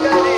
Daddy.